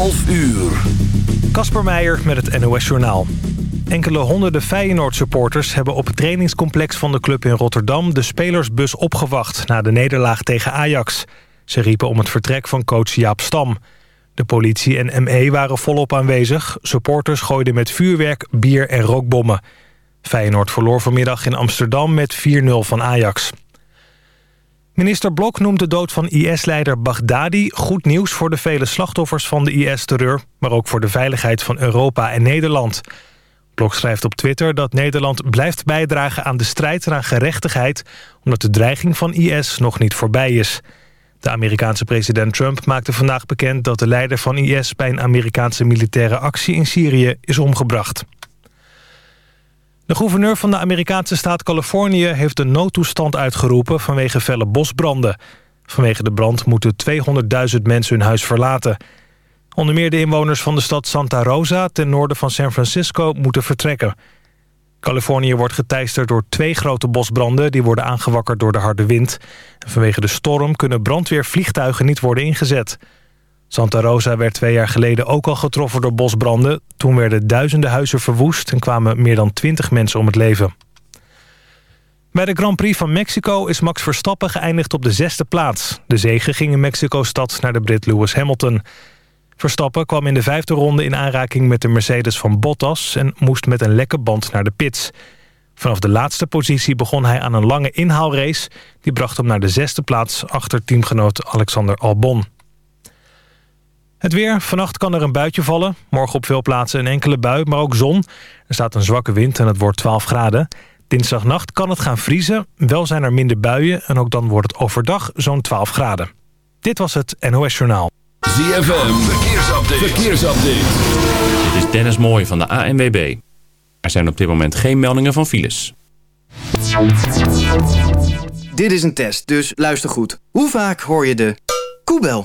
11 uur. Kasper Meijer met het NOS Journaal. Enkele honderden Feyenoord-supporters hebben op het trainingscomplex van de club in Rotterdam... de spelersbus opgewacht na de nederlaag tegen Ajax. Ze riepen om het vertrek van coach Jaap Stam. De politie en ME waren volop aanwezig. Supporters gooiden met vuurwerk, bier en rookbommen. Feyenoord verloor vanmiddag in Amsterdam met 4-0 van Ajax. Minister Blok noemt de dood van IS-leider Baghdadi goed nieuws voor de vele slachtoffers van de IS-terreur, maar ook voor de veiligheid van Europa en Nederland. Blok schrijft op Twitter dat Nederland blijft bijdragen aan de strijd naar gerechtigheid, omdat de dreiging van IS nog niet voorbij is. De Amerikaanse president Trump maakte vandaag bekend dat de leider van IS bij een Amerikaanse militaire actie in Syrië is omgebracht. De gouverneur van de Amerikaanse staat Californië heeft een noodtoestand uitgeroepen vanwege felle bosbranden. Vanwege de brand moeten 200.000 mensen hun huis verlaten. Onder meer de inwoners van de stad Santa Rosa ten noorden van San Francisco moeten vertrekken. Californië wordt geteisterd door twee grote bosbranden... die worden aangewakkerd door de harde wind. vanwege de storm kunnen brandweervliegtuigen niet worden ingezet. Santa Rosa werd twee jaar geleden ook al getroffen door bosbranden. Toen werden duizenden huizen verwoest... en kwamen meer dan twintig mensen om het leven. Bij de Grand Prix van Mexico is Max Verstappen geëindigd op de zesde plaats. De zege ging in Mexico-stad naar de Brit Lewis Hamilton... Verstappen kwam in de vijfde ronde in aanraking met de Mercedes van Bottas... en moest met een lekke band naar de pits. Vanaf de laatste positie begon hij aan een lange inhaalrace. Die bracht hem naar de zesde plaats achter teamgenoot Alexander Albon. Het weer. Vannacht kan er een buitje vallen. Morgen op veel plaatsen een enkele bui, maar ook zon. Er staat een zwakke wind en het wordt 12 graden. Dinsdagnacht kan het gaan vriezen. Wel zijn er minder buien en ook dan wordt het overdag zo'n 12 graden. Dit was het NOS Journaal. ZFM, verkeersupdate. verkeersupdate. Dit is Dennis Mooij van de ANWB. Er zijn op dit moment geen meldingen van files. Dit is een test, dus luister goed. Hoe vaak hoor je de koebel?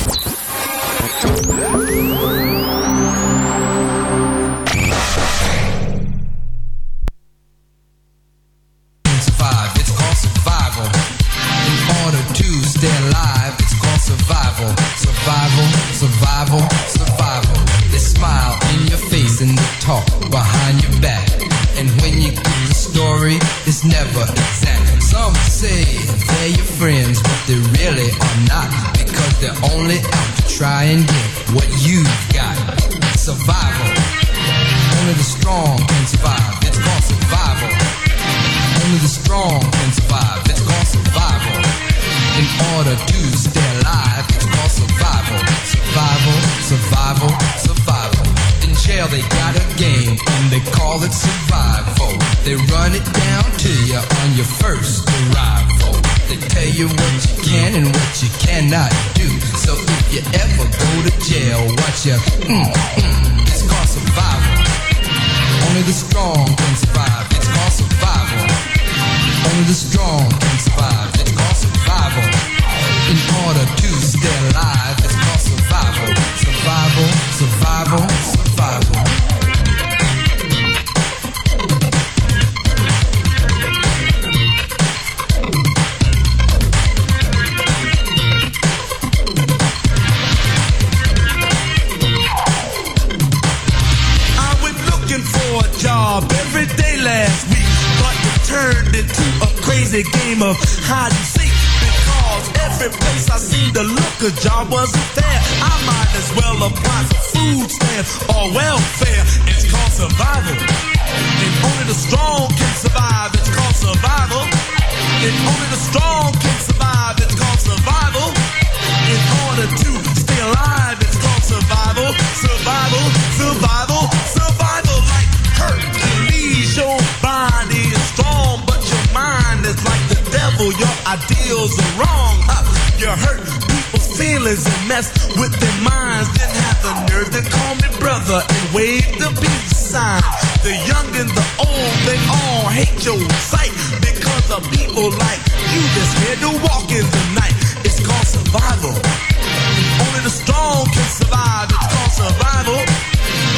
Survival. Survival. They smile in your face and they talk behind your back. Story, it's never exact. Some say they're your friends, but they really are not. Because they're only out to try and get what you've got. Survival. Only the strong can survive. It's called survival. Only the strong can survive. It's called survival in order to stay alive. It's called survival, survival, survival, survival. Jail they got a game and they call it survival. They run it down to you on your first arrival. They tell you what you can and what you cannot do. So if you ever go to jail, watch your mm, mm, it's called survival. Only the strong can survive. It's called survival. Only the strong can survive It's called survival. In order to a crazy game of hide and seek Because every place I seem to look, a job wasn't there. I might as well apply for food stamps or welfare. It's called survival. And only the strong can survive. It's called survival. And only the strong can survive. It's called survival. In order to stay alive, it's called. Survival, survival, survival. Your mind is like the devil. Your ideals are feelings and mess with their minds. Then have the nerve to call me brother and wave the peace sign. The young and the old, they all hate your sight because of people like you that's here to walk in the night. It's called survival. Only the strong can survive. It's called survival.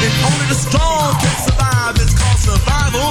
And only the strong can survive. It's called survival.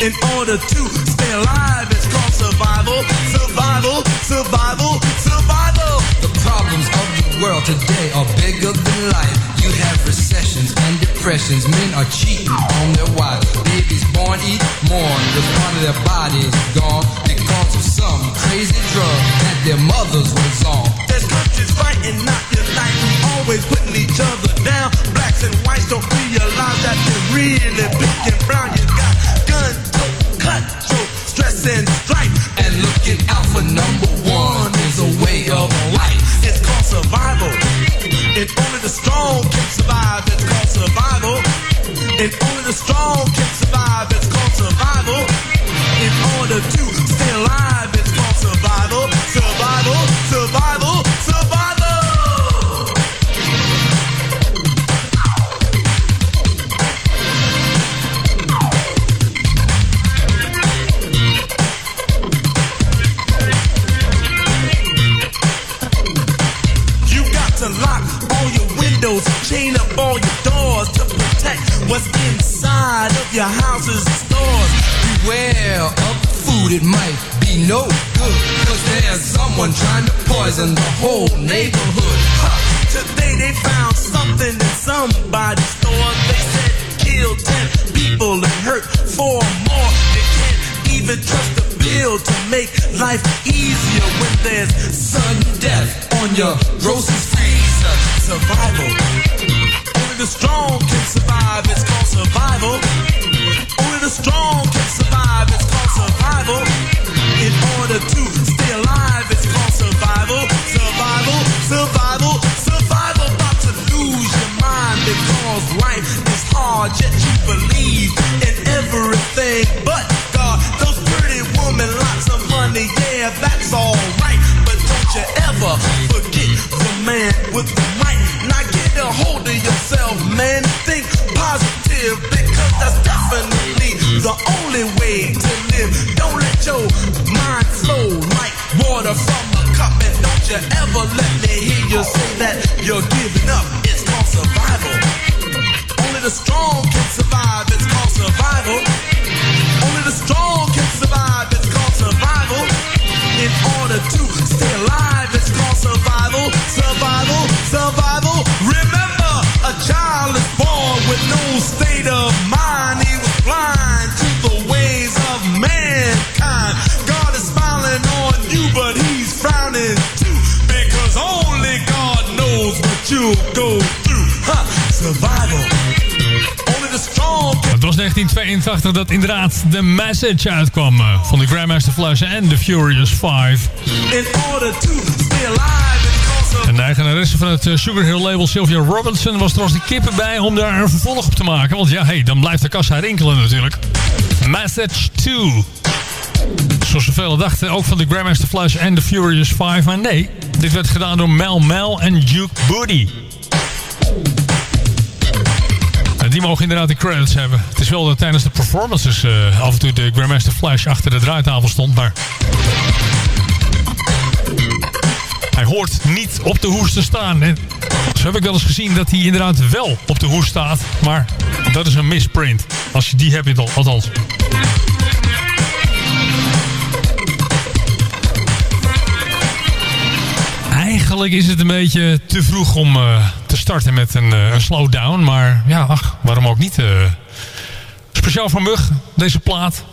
In order to stay alive, survival. Survival, survival, survival. The problems of the world today are bigger than life. You have recessions and depressions. Men are cheating on their wives. Babies born eat mourn. The part of their bodies gone because of some crazy drug that their mothers was on. There's countries fighting, not uniting, always putting each other down. Blacks and whites don't realize that they're really big and brown. You got gun, dope, cutthroat, stress and strife. And looking out for number one is a way of life. It's called survival. And only the strong can survive. It's called survival. And only the strong can survive. It's called survival. In order to food, it might be no good. Cause there's someone trying to poison the whole neighborhood. Ha! Today they found something in somebody's store. They said kill ten people and hurt four more. They can't even trust the bill to make life easier when there's sudden death on your grocery freezer. Survival. Only the strong can survive. It's called survival. Only the strong can survive. It's survival. In order to stay alive, it's called survival. Survival, survival, survival. About to lose your mind because life is hard, yet you believe in everything but God. Those pretty women, lots of money, yeah, that's alright. But say that you're giving up. It's called survival. Only the strong was 1982 dat inderdaad de Message uitkwam eh, van de Grandmaster Flash en de Furious 5. in order to stay alive and cause En de eigenaresse van het eh, Sugar Hill label Sylvia Robinson was er als de kippen bij om daar een vervolg op te maken. Want ja, hey, dan blijft de kassa rinkelen natuurlijk. Message 2. Zoals velen dachten, ook van de Grandmaster Flash en de Furious 5. Maar nee, dit werd gedaan door Mel Mel en Duke Booty. Die mogen inderdaad de credits hebben. Het is wel dat tijdens de performances eh, af en toe de Grandmaster Flash achter de draaitafel stond, maar... Hij hoort niet op de hoes te staan. En zo heb ik wel eens gezien dat hij inderdaad wel op de hoes staat. Maar dat is een misprint. Als je die hebt, al- althans. Eigenlijk is het een beetje te vroeg om eh, starten met een, eh, een slowdown. Maar ja, ach, waarom ook niet? eh. speciaal voor Mug, deze plaat.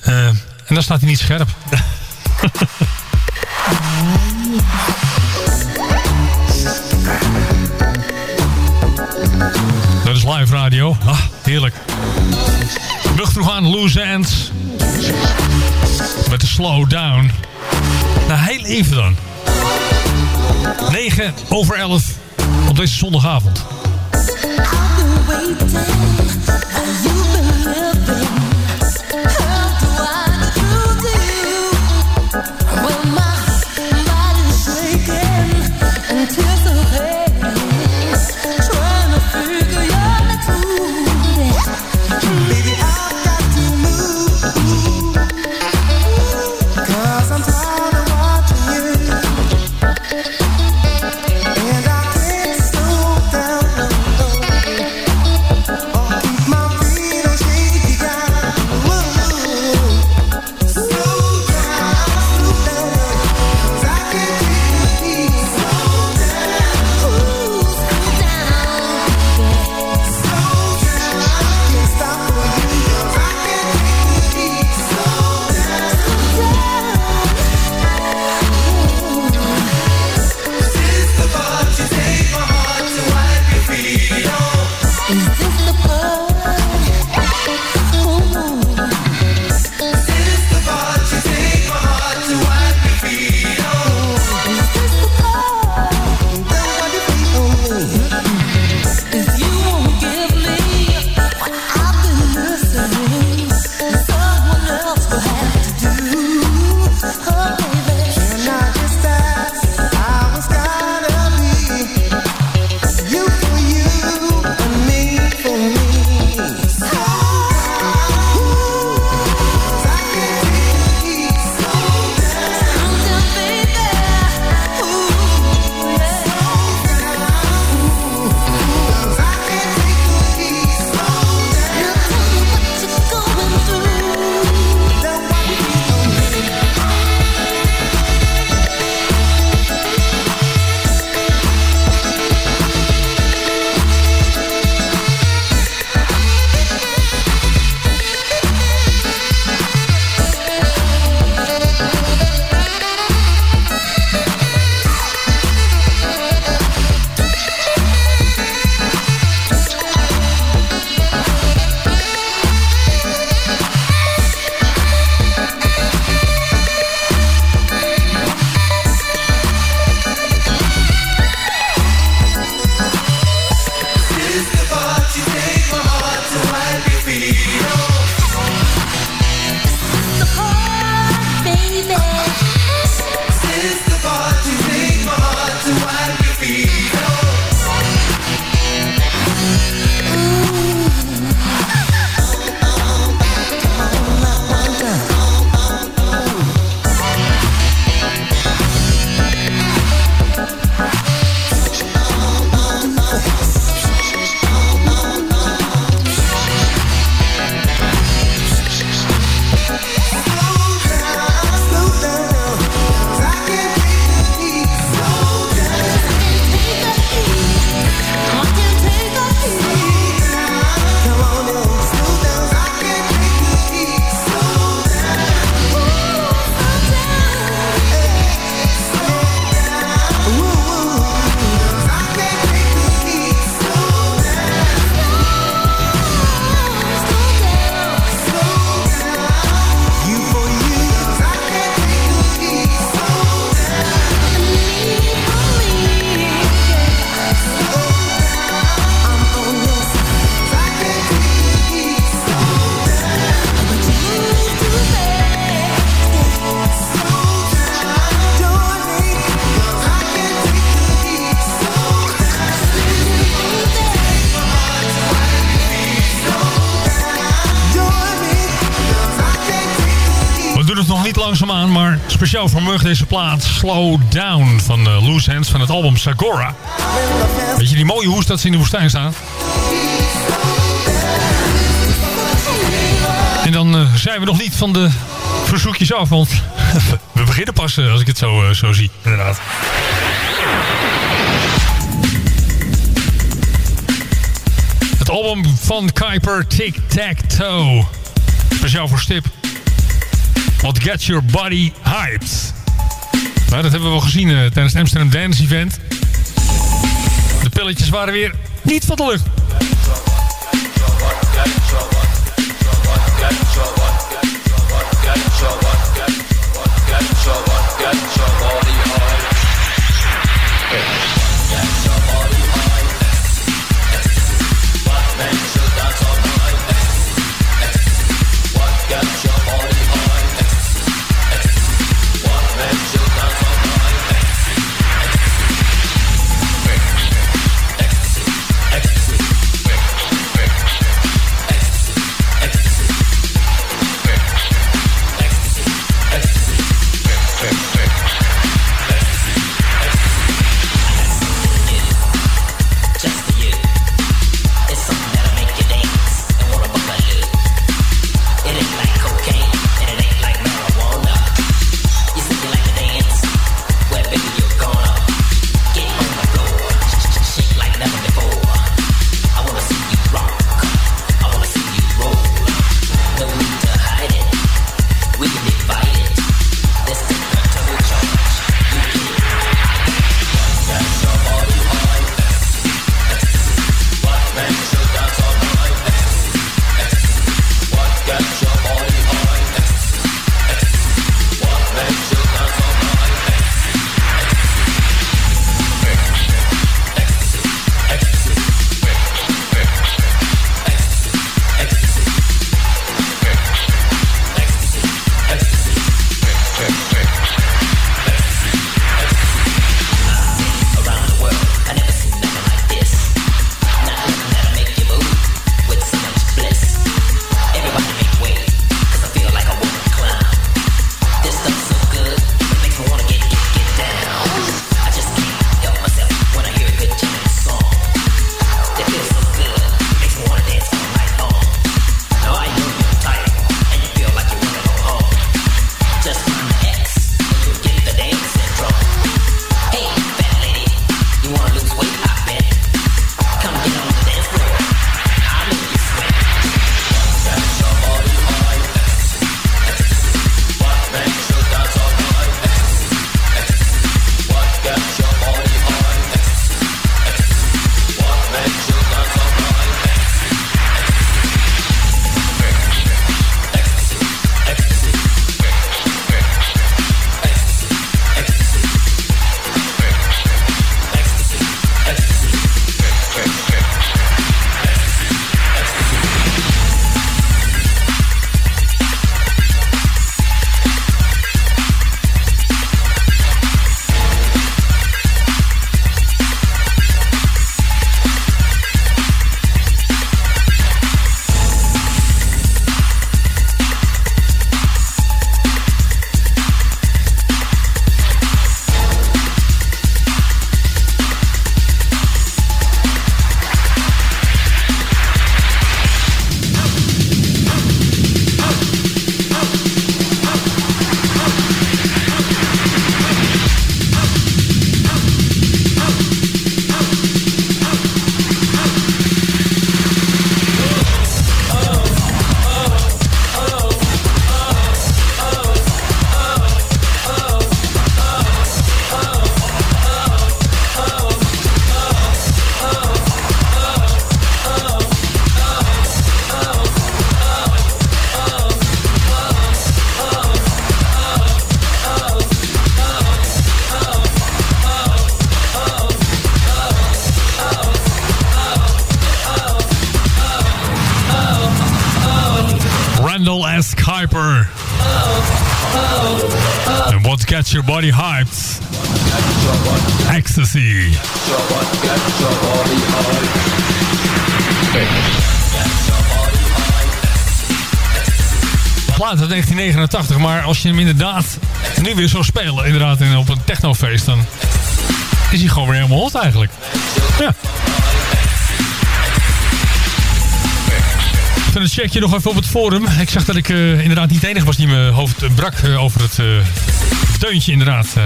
Eh, en dan staat hij niet scherp. Dat is live radio. Ah, heerlijk. Mug vroeg aan Loose Ends. Met de slowdown. Nou, heel even dan. 9 over 11 op deze zondagavond. Speciaal Mug deze plaat Slow Down van uh, Loose Hands van het album Sagora. Weet je die mooie hoes dat ze in de woestijn staan? En dan uh, zijn we nog niet van de verzoekjes af, want we beginnen pas uh, als ik het zo, zo zie, inderdaad. Het album van Kuiper Tic Tac Toe. Speciaal voor Stip. What Gets Your Body Hyped. Nou, dat hebben we wel gezien uh, tijdens het Amsterdam Dance Event. De pilletjes waren weer niet van de lucht. Gets your body hyped? Ecstasy. Plaat uit 1989, maar als je hem inderdaad nu weer zou spelen, inderdaad in- op een technofeest, dan is hij gewoon weer helemaal hot eigenlijk. Ja. Even een checkje nog even op het forum. Ik zag dat ik eh, inderdaad niet de enige was die mijn hoofd eh, brak eh, over het deuntje inderdaad. eh.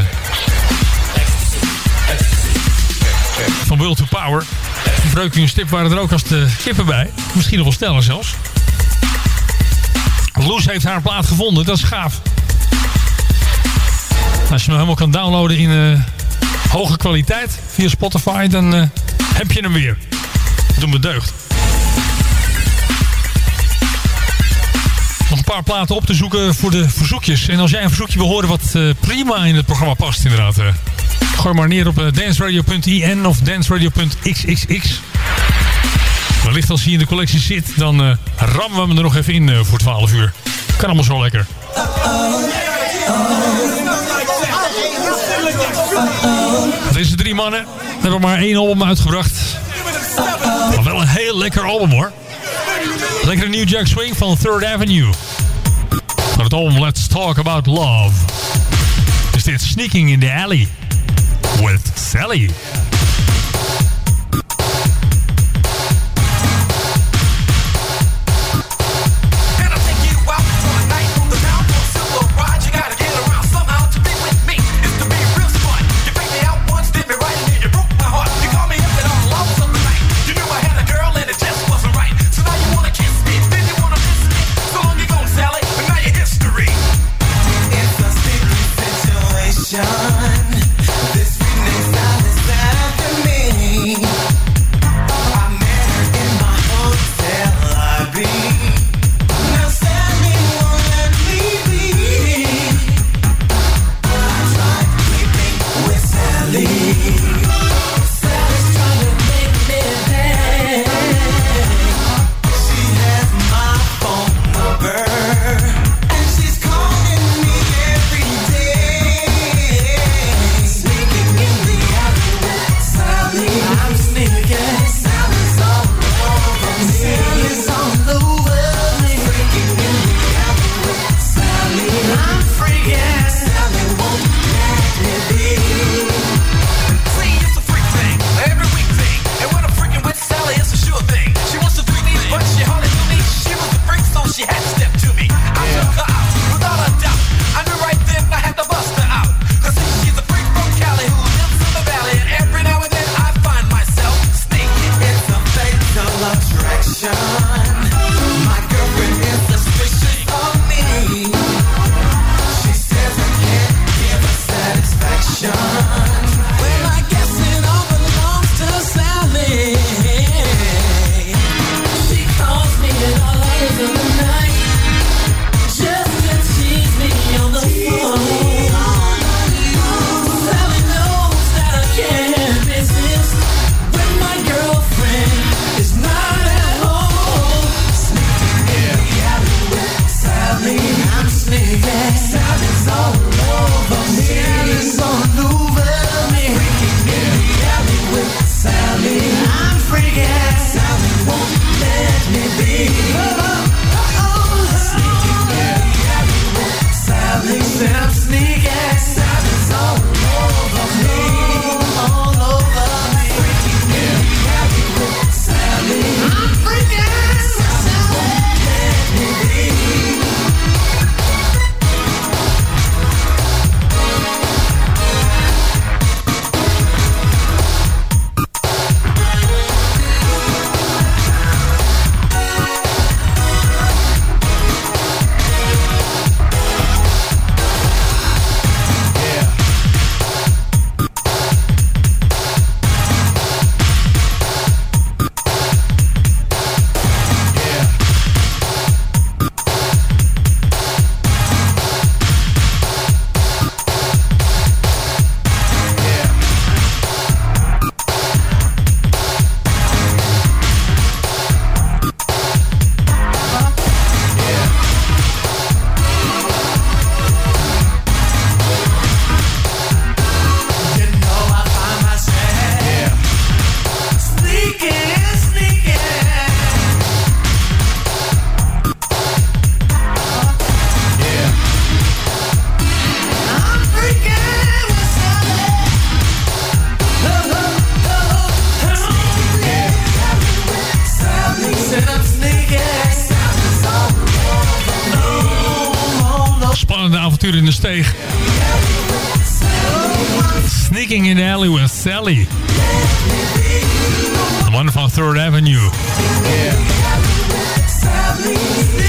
van Will to Power. Breukje en Stip waren er ook als de kippen bij. Misschien nog wel sneller zelfs. Loes heeft haar plaat gevonden, dat is gaaf. Als je hem helemaal kan downloaden in eh, hoge kwaliteit via Spotify, dan eh, heb je hem weer. Doe me deugd. Paar platen op te zoeken voor de verzoekjes. En als jij een verzoekje wil horen wat eh, prima in het programma past inderdaad. eh, gooi maar neer op uh, danceradio.in of danceradio.xxx. Wellicht als hij in de collectie zit, dan eh, rammen we hem er nog even in eh, voor 12 uur. Kan allemaal zo lekker. Deze drie mannen hebben maar één album uitgebracht. Maar wel een heel lekker album hoor. Lekkere New Jack Swing van Third Avenue. Van het album Let's Talk About Love. Er Is dit Sneaking in the Alley. With Sally.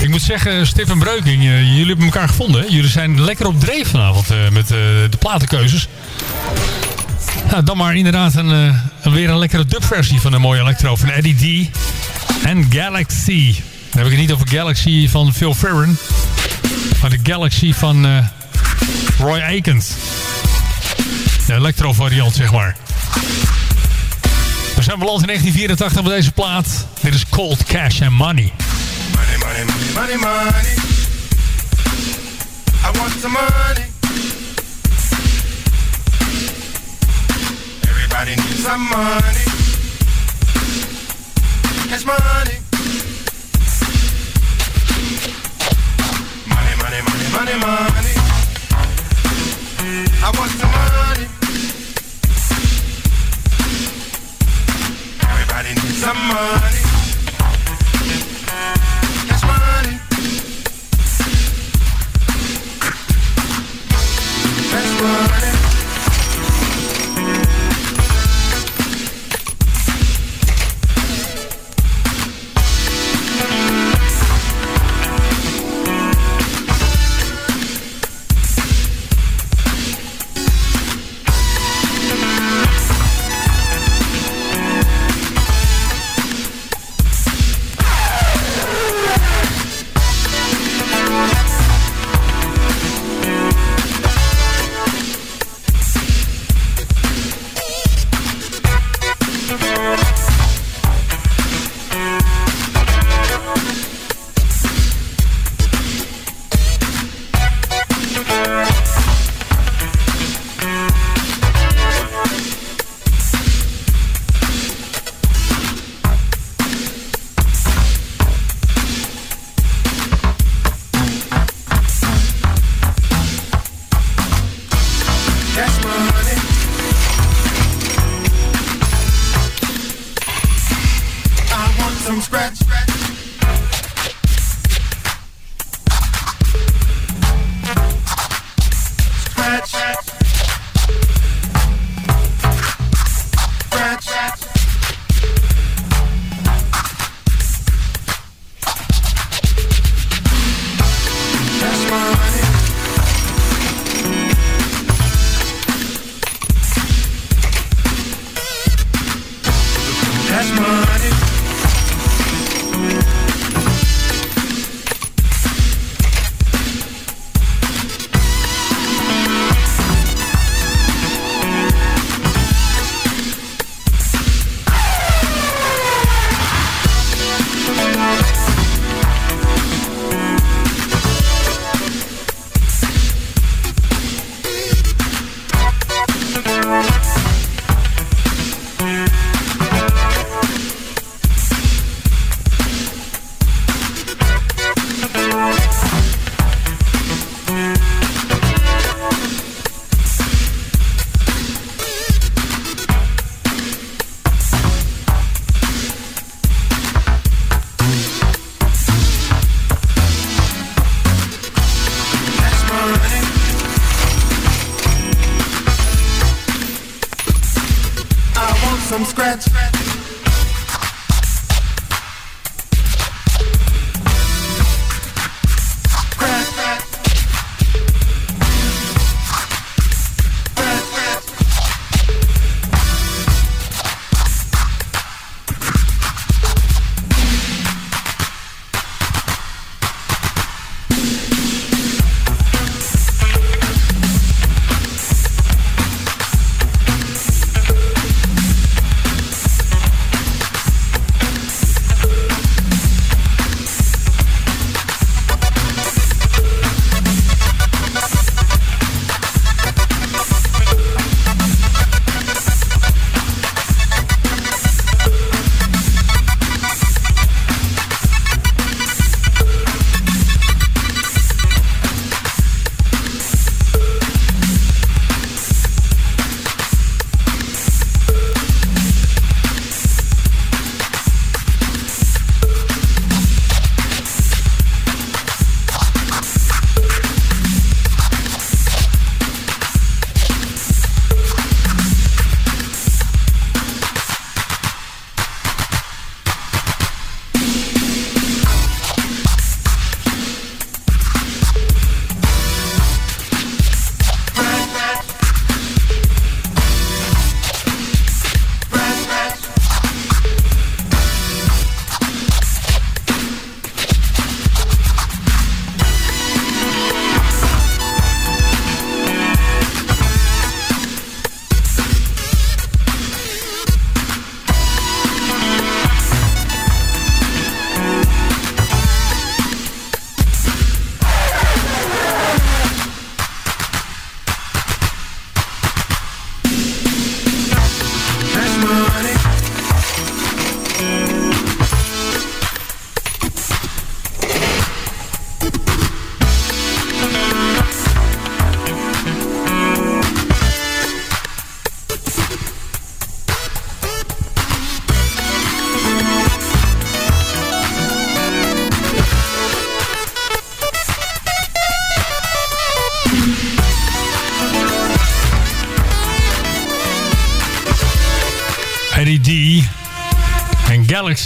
Ik moet zeggen, Stefan Breuking, eh, jullie hebben elkaar gevonden. hè? Jullie zijn lekker op dreef vanavond eh, met eh, de platenkeuzes. Nou, dan maar inderdaad een, eh, een weer een lekkere dubversie van een mooie electro van Eddie D. En Galaxy. Dan heb ik het niet over Galaxy van Phil Ferrin. Maar de Galaxy van Roy Akins. De electro variant, zeg maar. Zijn beland in 1984 met deze plaat. Dit is Cold Cash and Money. Money, money, money, money, money. I want some money. Everybody needs some money. Cash money. Money, money, money, money, money. I want some money. Everybody needs some money. Cash money. Cash money.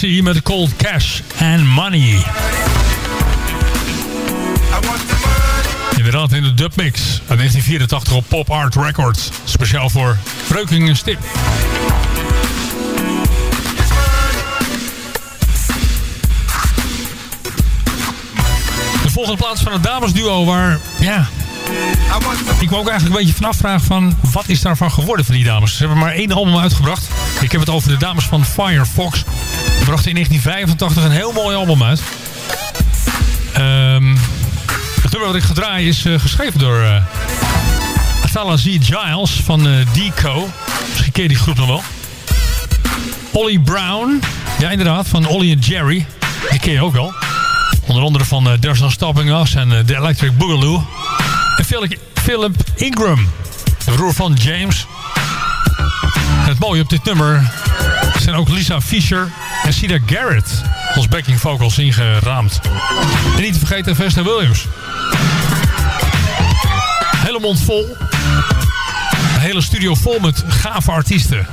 Met Cold Cash and Money. Inderdaad in de dubmix uit 1984 op Pop Art Records. Speciaal voor Breuking en Stip. De volgende plaats van het damesduo waar, ja... Ik me ook eigenlijk een beetje vanaf vragen van... wat is daarvan geworden van die dames? Ze hebben maar één album uitgebracht. Ik heb het over de dames van Firefox. Ze brachten in 1985 een heel mooi album uit. Ehm het nummer wat ik ga draaien is uh, geschreven door uh. Giles van uh, Deco. Misschien ken die groep nog wel. Ollie Brown. Ja, inderdaad, van Ollie en Jerry. Die ken je ook wel. Onder andere van uh, There's No Stopping Us en The Electric Boogaloo. En Philip, Philip Ingram, de broer van James. Het mooie op dit nummer zijn ook Lisa Fisher en Cedar Garrett als backing vocals ingeraamd. En niet te vergeten Vesta Williams. Hele mond vol. Een hele studio vol met gave artiesten.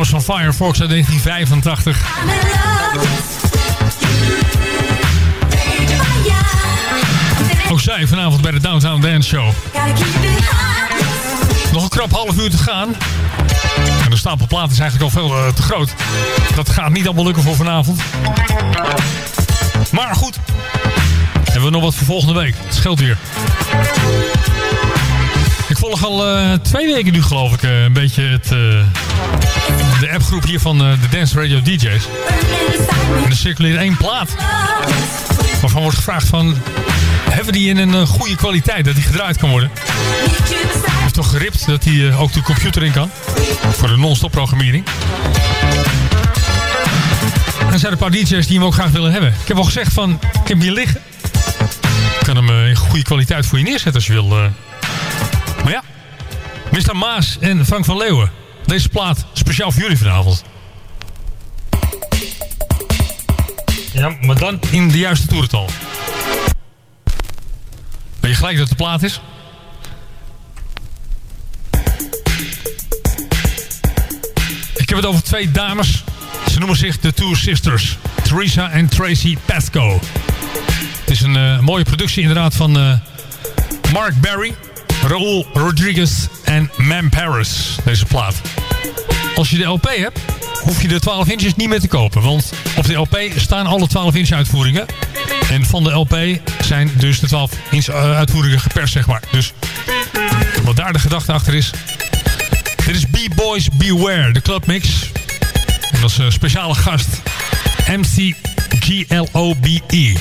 Was van Firefox uit 1985. Ook zij vanavond bij de Downtown Dance Show. Nog een krap half uur te gaan. En de stapel plaat is eigenlijk al veel eh, te groot. Dat gaat niet allemaal lukken voor vanavond. Maar goed. Hebben we nog wat voor volgende week. Het scheelt weer. Volg al eh, twee weken nu geloof ik eh, een beetje het, eh, de appgroep hier van de Dance Radio DJ's. En er circuleert één plaat. Waarvan wordt gevraagd van... Hebben die in een goede kwaliteit? Dat die gedraaid kan worden? is toch geript dat eh, ook de computer in kan. Voor de non-stop programmering. En er zijn een paar DJ's die hem ook graag willen hebben. Ik heb al gezegd van, ik heb hem hier liggen. Ik kan hem in goede kwaliteit voor je neerzetten als je wil. Maar ja, Mr. Maas en Frank van Leeuwen. Deze plaat speciaal voor jullie vanavond. Ja, maar dan in de juiste toerental. Ben je gelijk dat het de plaat is? Ik heb het over twee dames. Ze noemen zich de Two Sisters. Theresa en Tracy Pasco. Het is een eh, mooie productie inderdaad van eh, Mark Berry, Raul Rodriguez en Mam Paris. Deze plaat. Als je de LP hebt, hoef je de 12 inches niet meer te kopen. Want op de LP staan alle 12 inch uitvoeringen. En van de LP zijn dus de 12 inch eh, uitvoeringen geperst, zeg maar. Dus wat daar de gedachte achter is. Dit is B-Boys Beware, de clubmix. En dat is speciale gast. MC G-L-O-B-E.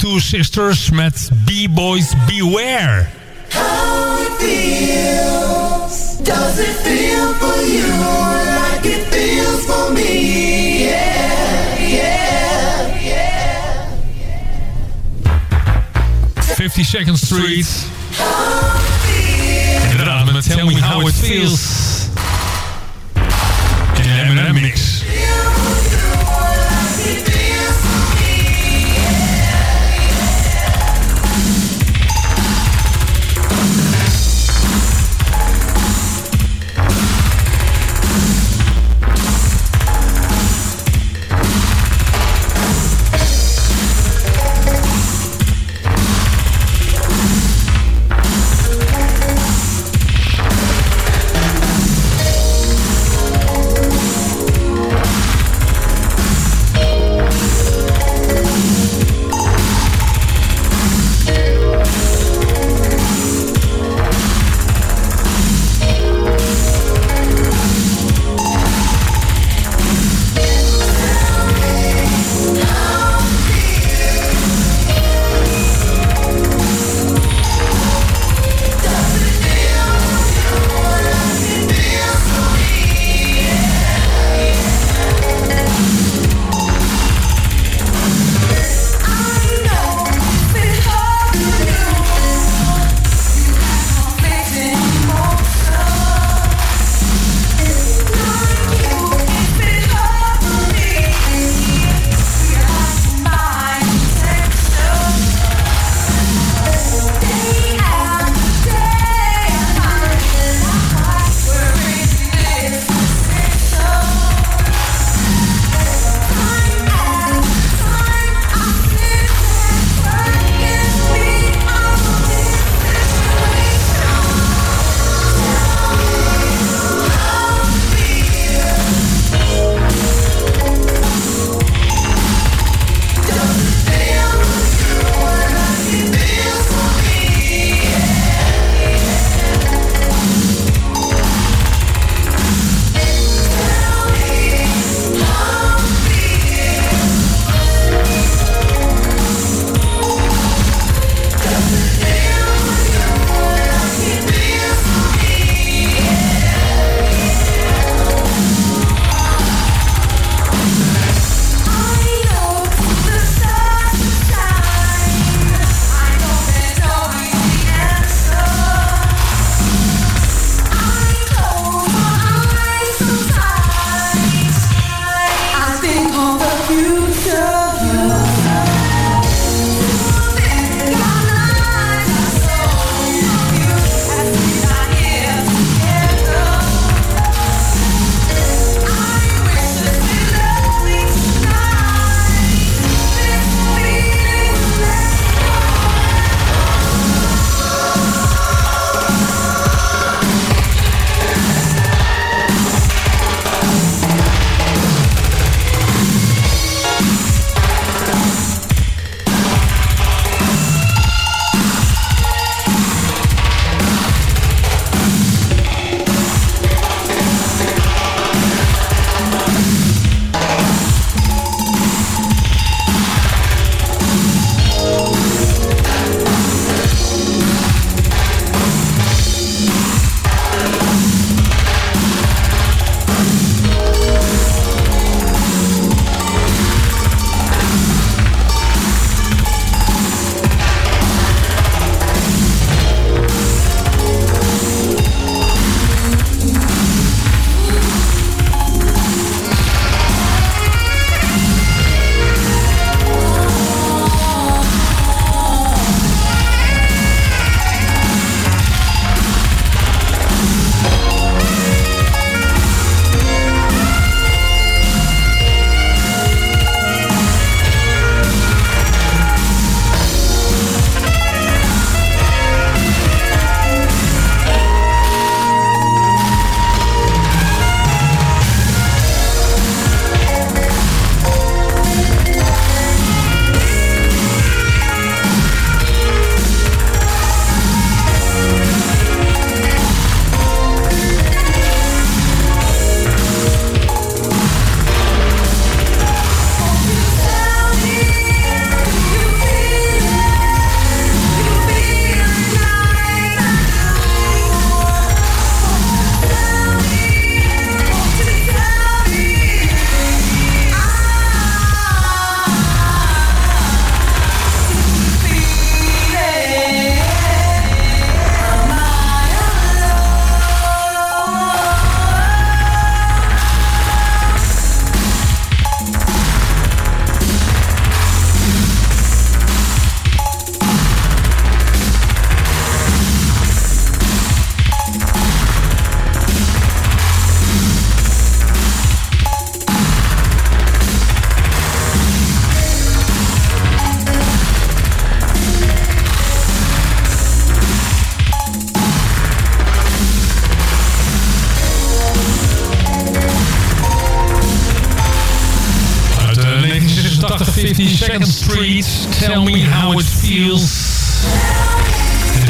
Two Sisters met B-Boys Beware. How it feels, Does it feel for you like it feels for me? Yeah, yeah, yeah. 52nd Street. Inderdaad, met Tell Me How It Feels.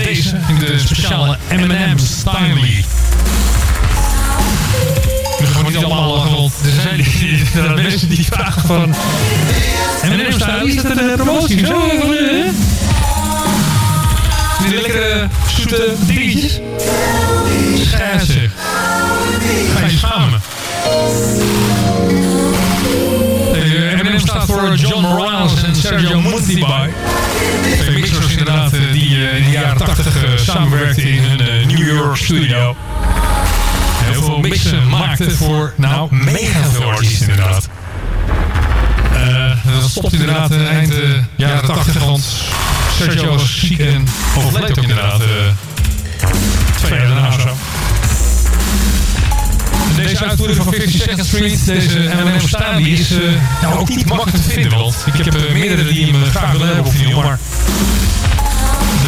Deze de speciale M&M Stanley. We gaan niet allemaal lachen, want er zijn die, er mensen die vragen van... M&M Stanley, is dat een promotie? Zo? Die lekkere zoete dingetjes. Schijt zeg. Ga je schamen. Eh, M&M staat voor John Morales en Sergio Montibai. Twee mixers inderdaad eh, die eh, in de jaren 80 eh, samenwerkten in hun eh, New York studio. Heel veel mixen maakten voor, nou, mega veel artiesten inderdaad. Eh, dat stopt inderdaad eh, eind eh, jaren 80, want Sergio was ziek en overleed ook inderdaad eh, twee jaar daarna zo. Deze uitvoering van 52nd Street, deze M&M Stanley, is eh, nou ook niet makkelijk te vinden. Want ik heb eh, meerdere die hem eh, graag willen hebben op vinyl, maar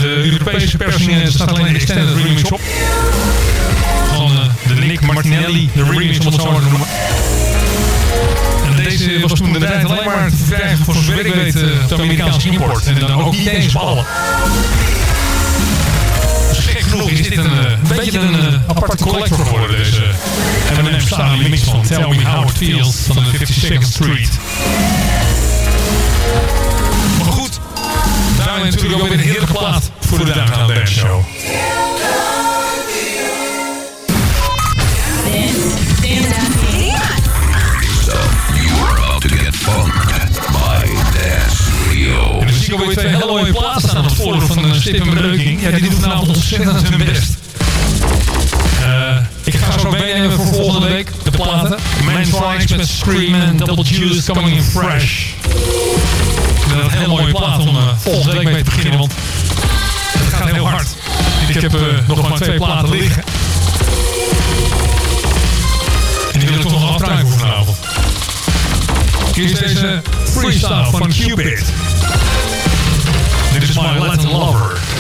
de Europese persing eh, er staat alleen de extended remix op. Van eh, de Nick Martinelli, de remix om het zo maar te noemen. En deze was toen de tijd alleen maar te verkrijgen voor zover ik weet eh, de Amerikaanse import. En dan ook niet eens ballen. Genoeg is dit een, eh, een beetje een eh, aparte collector geworden, deze M&M Stanley mix van Tell Me How It Feels van de 52nd Street. Maar goed, daarin natuurlijk ook weer een heerlijke plaat voor de Downtown Dance Show. Van uh, Stip en Bedeuking. Ja, die doen vanavond ontzettend hun best. Eh, ik ga zo meenemen voor volgende week de platen. Man Strikes met Scream en Double Juice coming in fresh. Dat een hele mooie plaat om eh, volgende week mee te beginnen, want het gaat heel hard. Ik heb eh, nog maar twee platen liggen. En die wil ik toch nog afdraaien voor vanavond. Hier is deze freestyle van Cupid. My Latin Lover.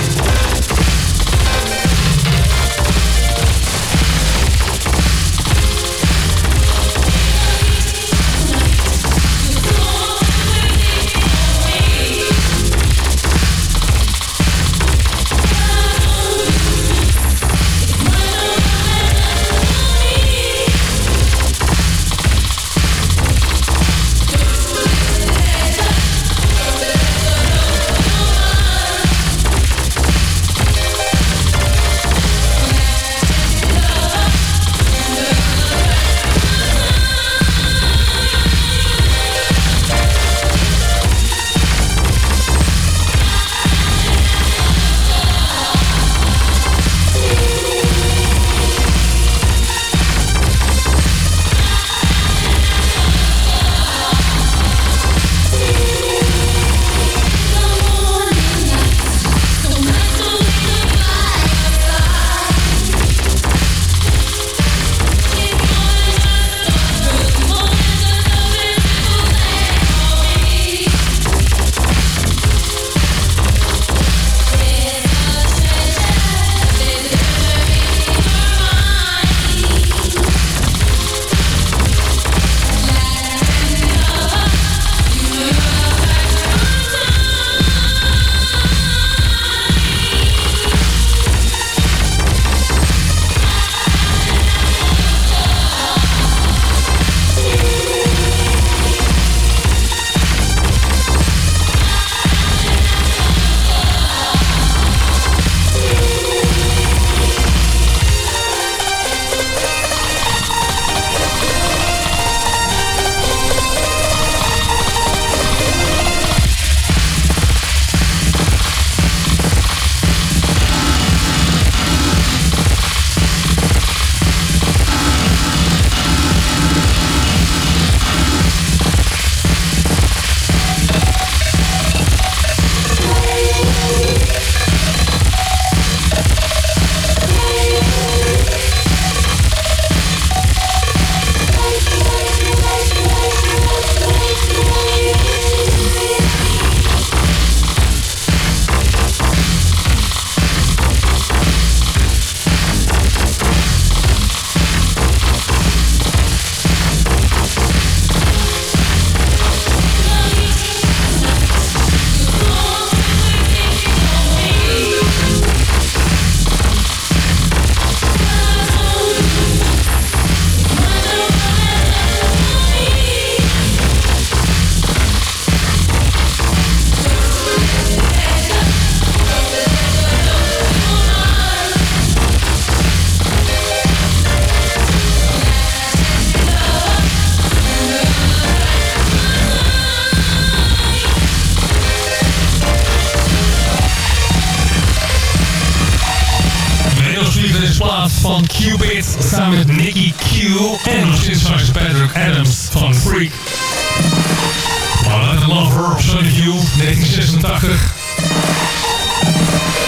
1986.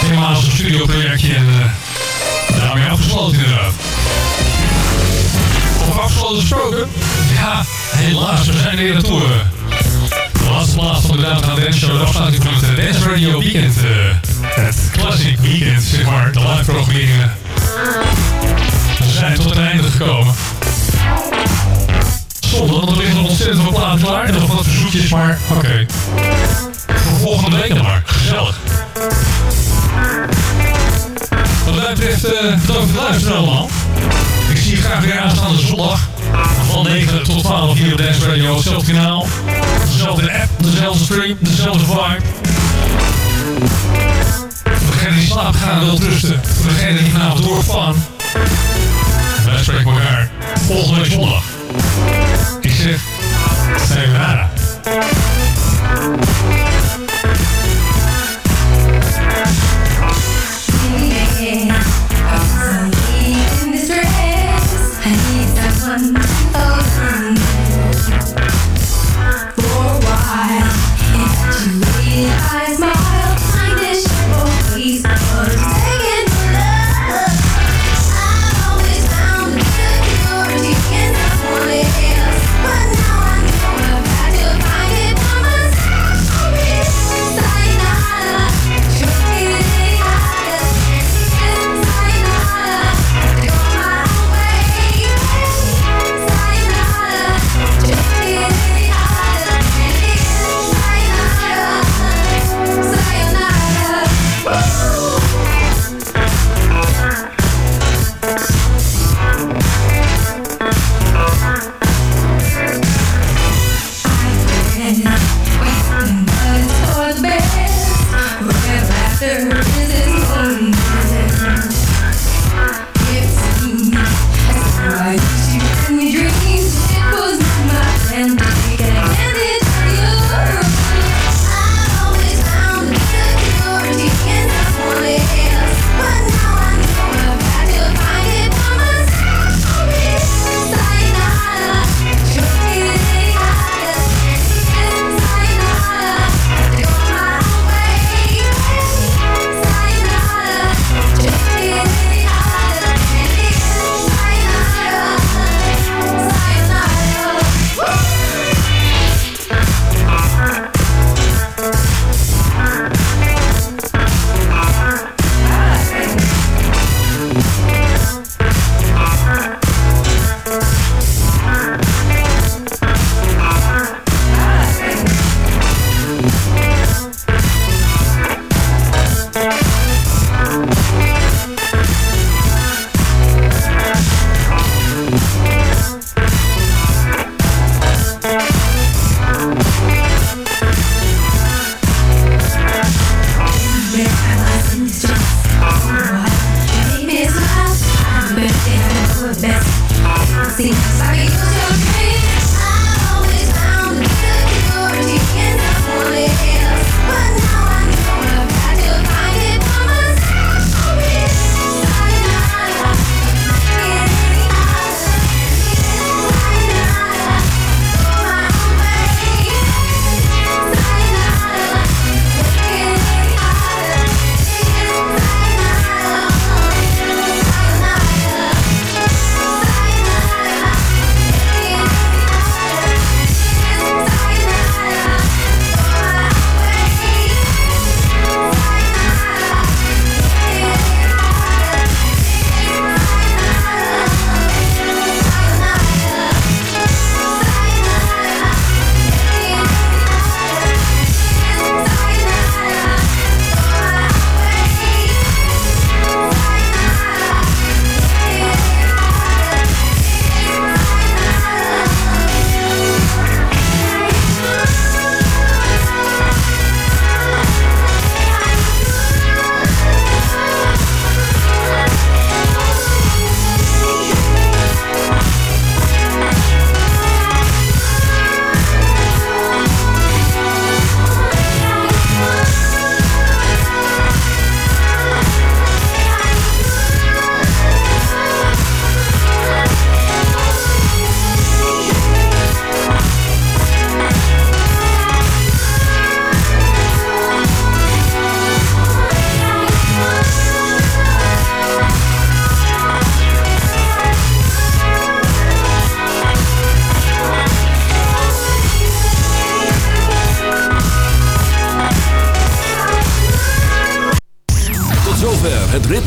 Helemaal als een studioprojectje en uh, daarmee afgesloten inderdaad. Of afgesloten gesproken? Ja, helaas, we zijn er weer naartoe. De laatste plaats van de Downtown Dance Show, de afsluiting van het Dance Radio Weekend. Uh, het Classic Weekend, zeg maar, de live programmeringen. We zijn tot het einde gekomen. Zonde, want er nog ontzettend veel platen klaar en nog wat verzoekjes, maar oké. Volgende week dan maar, gezellig. Wat mij betreft, bedankt voor het luisteren allemaal. Ik zie je graag weer aanstaande zondag. Van 9 tot 12 hier op Dance. Hetzelfde kanaal. Dezelfde app, dezelfde stream, dezelfde vibe. Voor degene die in slaap gaan en wilt rusten. Voor degene die vanavond doorvan. Wij spreken elkaar volgende week zondag. Ik zeg, sayonara. Zover